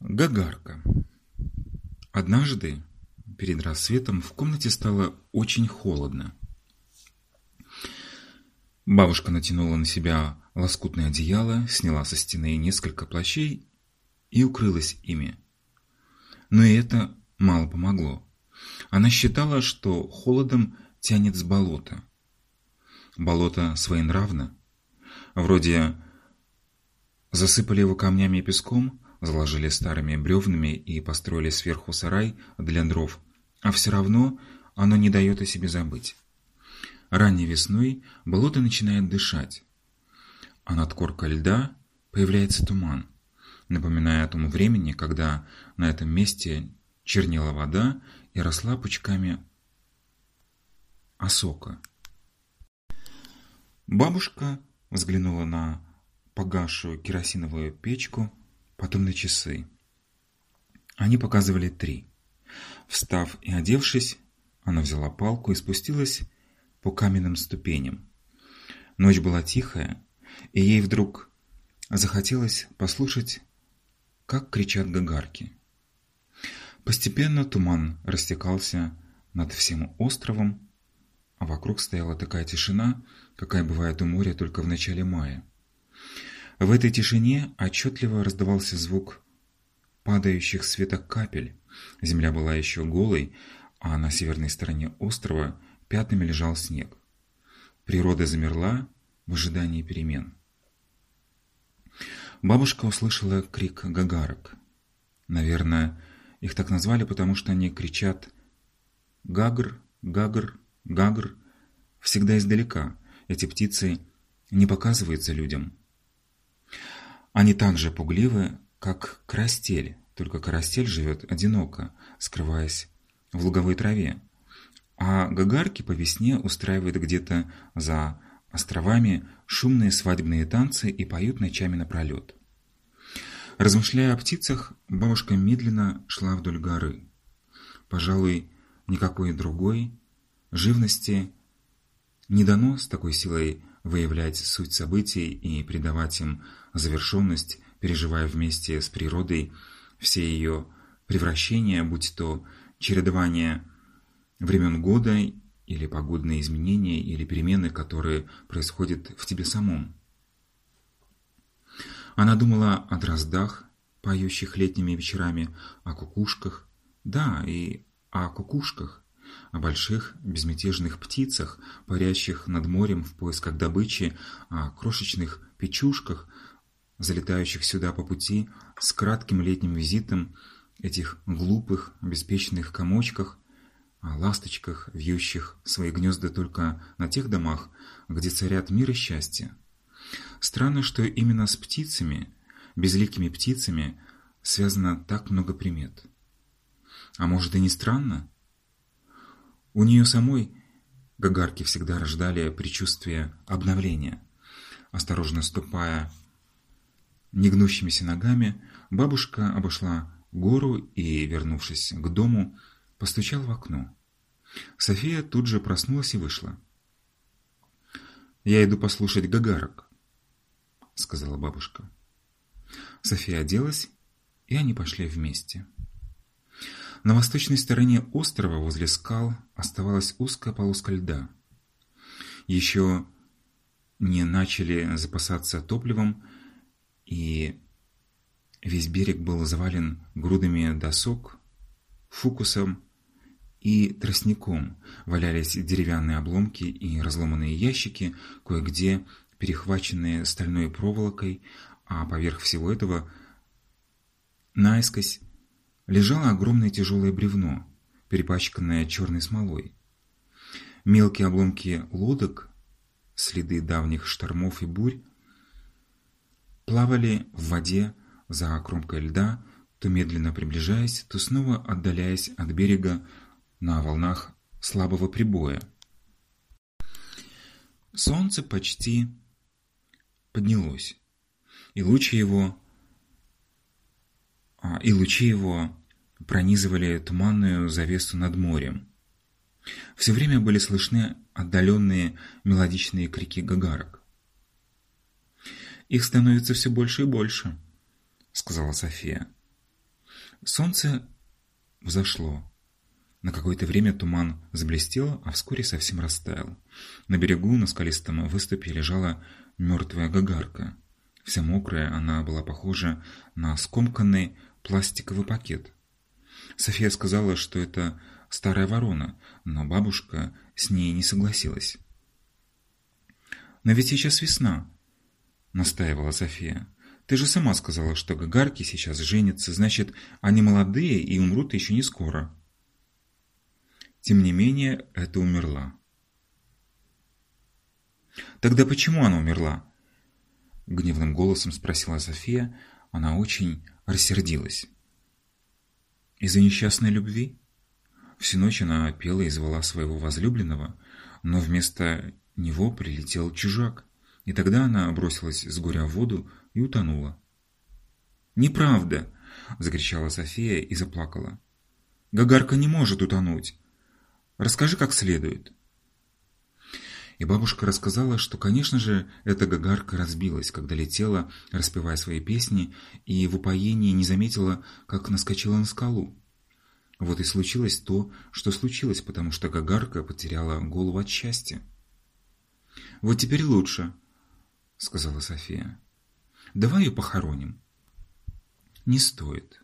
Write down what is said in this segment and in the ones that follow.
Гагарка. Однажды, перед рассветом, в комнате стало очень холодно. Бабушка натянула на себя лоскутное одеяло, сняла со стены несколько плащей и укрылась ими. Но и это мало помогло. Она считала, что холодом тянет с болота. Болото своенравно. Вроде засыпали его камнями и песком, заложили старыми бревнами и построили сверху сарай для дров, а все равно оно не дает о себе забыть. Ранней весной болото начинает дышать, а над коркой льда появляется туман, напоминая о том времени, когда на этом месте чернела вода и росла пучками осока. Бабушка взглянула на погасшую керосиновую печку потом на часы. Они показывали три. Встав и одевшись, она взяла палку и спустилась по каменным ступеням. Ночь была тихая, и ей вдруг захотелось послушать, как кричат гагарки. Постепенно туман растекался над всем островом, а вокруг стояла такая тишина, какая бывает у моря только в начале мая. В этой тишине отчетливо раздавался звук падающих с веток капель. Земля была еще голой, а на северной стороне острова пятнами лежал снег. Природа замерла в ожидании перемен. Бабушка услышала крик гагарок. Наверное, их так назвали, потому что они кричат «гагр, гагр, гагр» всегда издалека. Эти птицы не показываются людям. Они так же пугливы, как карастель, только карастель живет одиноко, скрываясь в луговой траве. А гагарки по весне устраивают где-то за островами шумные свадебные танцы и поют ночами напролет. Размышляя о птицах, бабушка медленно шла вдоль горы. Пожалуй, никакой другой живности не дано с такой силой выявлять суть событий и придавать им завершенность, переживая вместе с природой все ее превращения, будь то чередование времен года или погодные изменения, или перемены, которые происходят в тебе самом. Она думала о дроздах, поющих летними вечерами, о кукушках, да, и о кукушках, о больших безмятежных птицах, парящих над морем в поисках добычи, о крошечных печушках, залетающих сюда по пути с кратким летним визитом, этих глупых, беспечных комочках, о ласточках, вьющих свои гнезда только на тех домах, где царят мир и счастье. Странно, что именно с птицами, безликими птицами, связано так много примет. А может и не странно? У нее самой гагарки всегда рождали предчувствие обновления. Осторожно ступая негнущимися ногами, бабушка обошла гору и, вернувшись к дому, постучала в окно. София тут же проснулась и вышла. «Я иду послушать гагарок», — сказала бабушка. София оделась, и они пошли вместе. На восточной стороне острова возле скал оставалась узкая полоска льда. Еще не начали запасаться топливом, и весь берег был завален грудами досок, фукусом и тростником. Валялись деревянные обломки и разломанные ящики, кое-где перехваченные стальной проволокой, а поверх всего этого наискось лежало огромное тяжелое бревно, перепачканное черной смолой. Мелкие обломки лодок, следы давних штормов и бурь, плавали в воде за кромкой льда, то медленно приближаясь, то снова отдаляясь от берега на волнах слабого прибоя. Солнце почти поднялось, и лучи его и лучи его пронизывали туманную завесу над морем. Все время были слышны отдаленные мелодичные крики гагарок. «Их становится все больше и больше», — сказала София. Солнце взошло. На какое-то время туман заблестел, а вскоре совсем растаял. На берегу на скалистом выступе лежала мертвая гагарка. Вся мокрая, она была похожа на скомканный пластиковый пакет. София сказала, что это старая ворона, но бабушка с ней не согласилась. «Но ведь сейчас весна», — настаивала София. «Ты же сама сказала, что гагарки сейчас женятся, значит, они молодые и умрут еще не скоро». Тем не менее, это умерла. «Тогда почему она умерла?» Гневным голосом спросила София. Она очень рассердилась. «Из-за несчастной любви?» Всю ночь она пела и звала своего возлюбленного, но вместо него прилетел чужак, и тогда она бросилась с горя в воду и утонула. «Неправда!» – закричала София и заплакала. «Гагарка не может утонуть. Расскажи как следует». И бабушка рассказала, что, конечно же, эта гагарка разбилась, когда летела, распевая свои песни, и в упоении не заметила, как наскочила на скалу. Вот и случилось то, что случилось, потому что гагарка потеряла голову от счастья. «Вот теперь лучше», — сказала София. «Давай ее похороним». «Не стоит.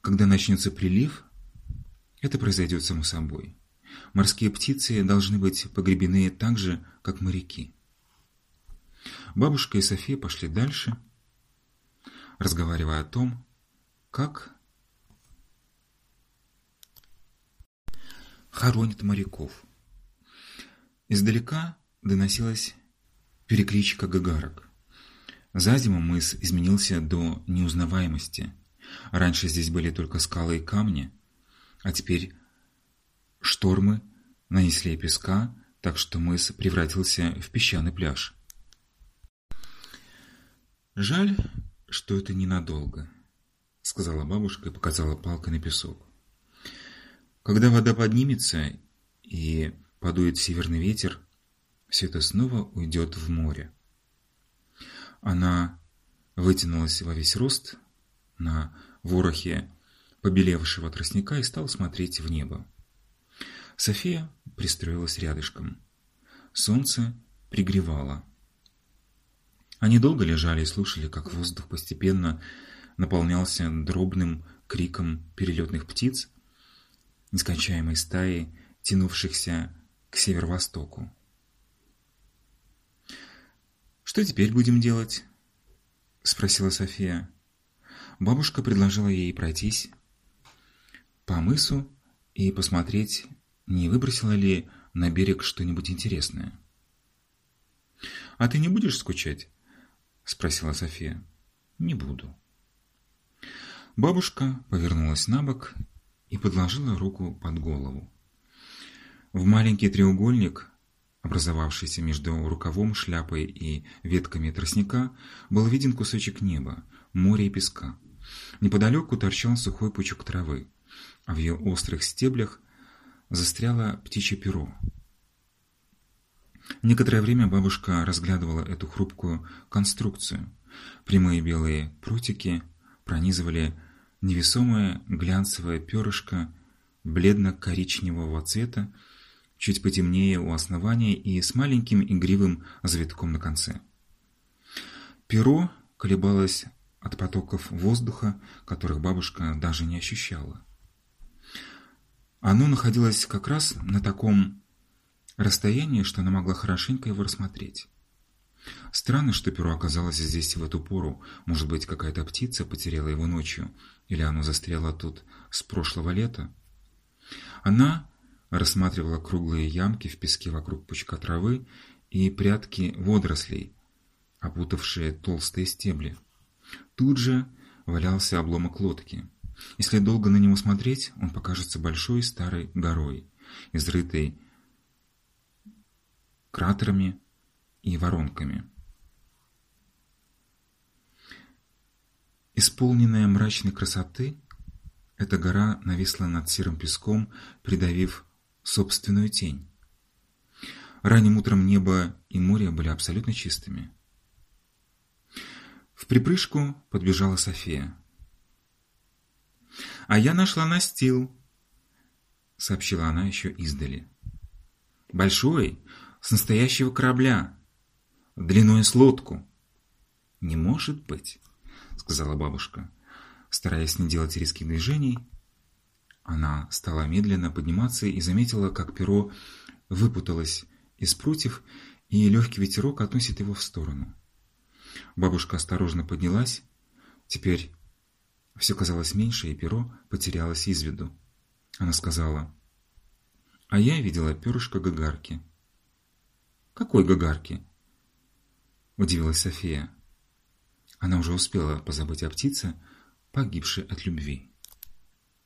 Когда начнется прилив, это произойдет само собой. Морские птицы должны быть погребены так же, как моряки. Бабушка и София пошли дальше, разговаривая о том, как хоронят моряков. Издалека доносилась перекличка гагарок. За зиму мыс изменился до неузнаваемости. Раньше здесь были только скалы и камни, а теперь Штормы нанесли песка, так что мыс превратился в песчаный пляж. «Жаль, что это ненадолго», — сказала бабушка и показала палкой на песок. «Когда вода поднимется и подует северный ветер, все это снова уйдет в море». Она вытянулась во весь рост на ворохе побелевшего тростника и стала смотреть в небо. София пристроилась рядышком. Солнце пригревало. Они долго лежали и слушали, как воздух постепенно наполнялся дробным криком перелетных птиц, нескончаемой стаи, тянувшихся к северо-востоку. «Что теперь будем делать?» – спросила София. Бабушка предложила ей пройтись по мысу и посмотреть не выбросила ли на берег что-нибудь интересное. «А ты не будешь скучать?» – спросила София. «Не буду». Бабушка повернулась на бок и подложила руку под голову. В маленький треугольник, образовавшийся между рукавом, шляпой и ветками тростника, был виден кусочек неба, моря и песка. Неподалеку торчал сухой пучок травы, а в ее острых стеблях застряло птичье перо. Некоторое время бабушка разглядывала эту хрупкую конструкцию. Прямые белые прутики пронизывали невесомое глянцевое перышко бледно-коричневого цвета, чуть потемнее у основания и с маленьким игривым завитком на конце. Перо колебалось от потоков воздуха, которых бабушка даже не ощущала. Оно находилось как раз на таком расстоянии, что она могла хорошенько его рассмотреть. Странно, что перо оказалось здесь в эту пору. Может быть, какая-то птица потеряла его ночью, или оно застряло тут с прошлого лета. Она рассматривала круглые ямки в песке вокруг пучка травы и прятки водорослей, опутавшие толстые стебли. Тут же валялся обломок лодки. Если долго на него смотреть, он покажется большой старой горой, изрытой кратерами и воронками. Исполненная мрачной красоты, эта гора нависла над серым песком, придавив собственную тень. Ранним утром небо и море были абсолютно чистыми. В припрыжку подбежала София. «А я нашла настил», — сообщила она еще издали. «Большой, с настоящего корабля, длиной с лодку». «Не может быть», — сказала бабушка, стараясь не делать резких движений. Она стала медленно подниматься и заметила, как перо выпуталось из прутьев, и легкий ветерок относит его в сторону. Бабушка осторожно поднялась. Теперь все казалось меньше, и перо потерялось из виду. Она сказала, «А я видела перышко Гагарки». «Какой Гагарки?» Удивилась София. Она уже успела позабыть о птице, погибшей от любви.